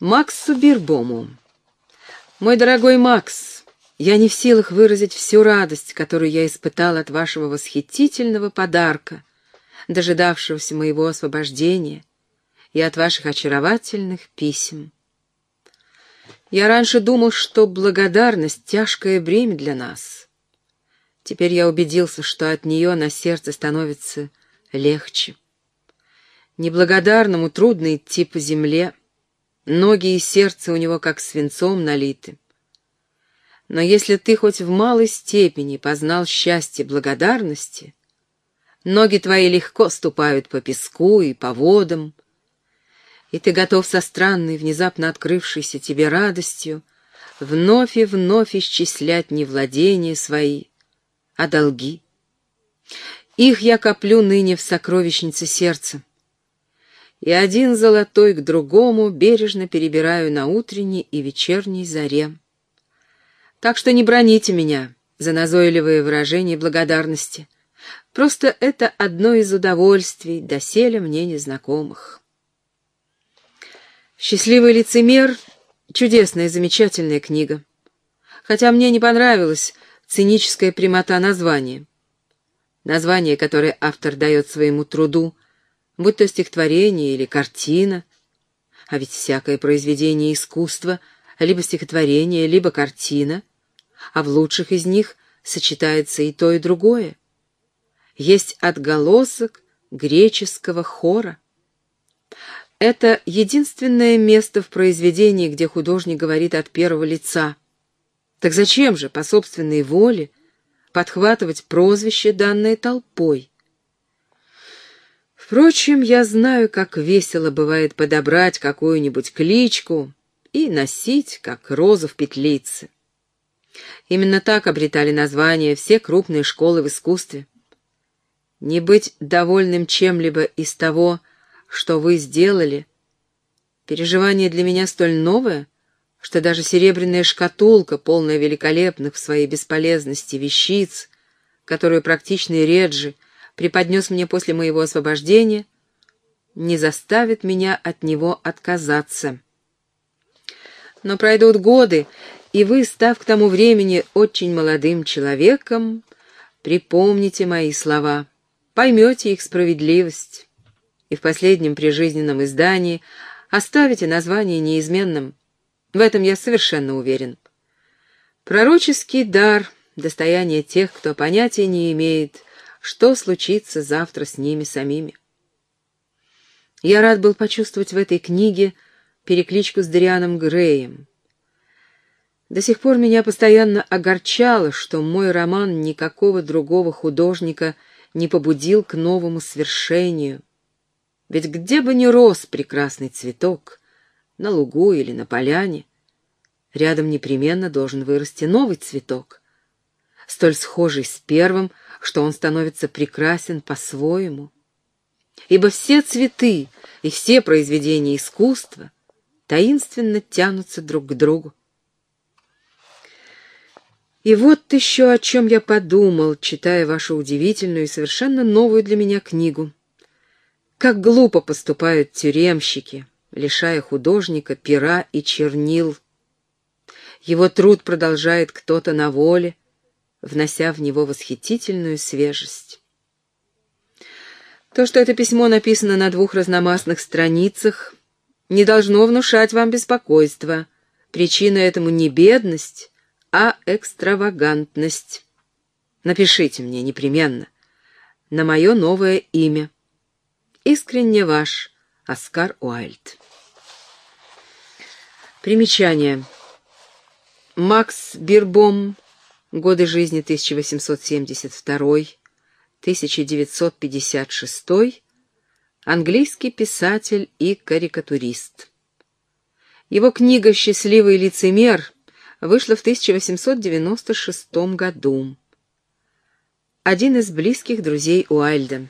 Максу Бирбому. Мой дорогой Макс, я не в силах выразить всю радость, которую я испытал от вашего восхитительного подарка, дожидавшегося моего освобождения, и от ваших очаровательных писем. Я раньше думал, что благодарность — тяжкое бремя для нас. Теперь я убедился, что от нее на сердце становится легче. Неблагодарному трудно идти по земле — Ноги и сердце у него как свинцом налиты. Но если ты хоть в малой степени познал счастье благодарности, ноги твои легко ступают по песку и по водам, и ты готов со странной, внезапно открывшейся тебе радостью вновь и вновь исчислять не владения свои, а долги. Их я коплю ныне в сокровищнице сердца, и один золотой к другому бережно перебираю на утренней и вечерней заре. Так что не броните меня за назойливые выражения благодарности. Просто это одно из удовольствий, доселе мне незнакомых. «Счастливый лицемер» — чудесная, замечательная книга. Хотя мне не понравилась циническая прямота названия. Название, которое автор дает своему труду — будь то стихотворение или картина. А ведь всякое произведение искусства — либо стихотворение, либо картина, а в лучших из них сочетается и то, и другое. Есть отголосок греческого хора. Это единственное место в произведении, где художник говорит от первого лица. Так зачем же, по собственной воле, подхватывать прозвище, данное толпой? Впрочем, я знаю, как весело бывает подобрать какую-нибудь кличку и носить, как розу в петлице. Именно так обретали название все крупные школы в искусстве. Не быть довольным чем-либо из того, что вы сделали, переживание для меня столь новое, что даже серебряная шкатулка, полная великолепных в своей бесполезности вещиц, которую практичные реджи — преподнес мне после моего освобождения, не заставит меня от него отказаться. Но пройдут годы, и вы, став к тому времени очень молодым человеком, припомните мои слова, поймете их справедливость, и в последнем прижизненном издании оставите название неизменным. В этом я совершенно уверен. Пророческий дар — достояние тех, кто понятия не имеет, что случится завтра с ними самими. Я рад был почувствовать в этой книге перекличку с Дарианом Греем. До сих пор меня постоянно огорчало, что мой роман никакого другого художника не побудил к новому свершению. Ведь где бы ни рос прекрасный цветок, на лугу или на поляне, рядом непременно должен вырасти новый цветок, столь схожий с первым, что он становится прекрасен по-своему. Ибо все цветы и все произведения искусства таинственно тянутся друг к другу. И вот еще о чем я подумал, читая вашу удивительную и совершенно новую для меня книгу. Как глупо поступают тюремщики, лишая художника пера и чернил. Его труд продолжает кто-то на воле, внося в него восхитительную свежесть. То, что это письмо написано на двух разномастных страницах, не должно внушать вам беспокойство. Причина этому не бедность, а экстравагантность. Напишите мне непременно на мое новое имя. Искренне ваш Оскар Уайльд. Примечание. Макс Бирбом Годы жизни 1872-1956. Английский писатель и карикатурист. Его книга «Счастливый лицемер» вышла в 1896 году. Один из близких друзей Уайльда.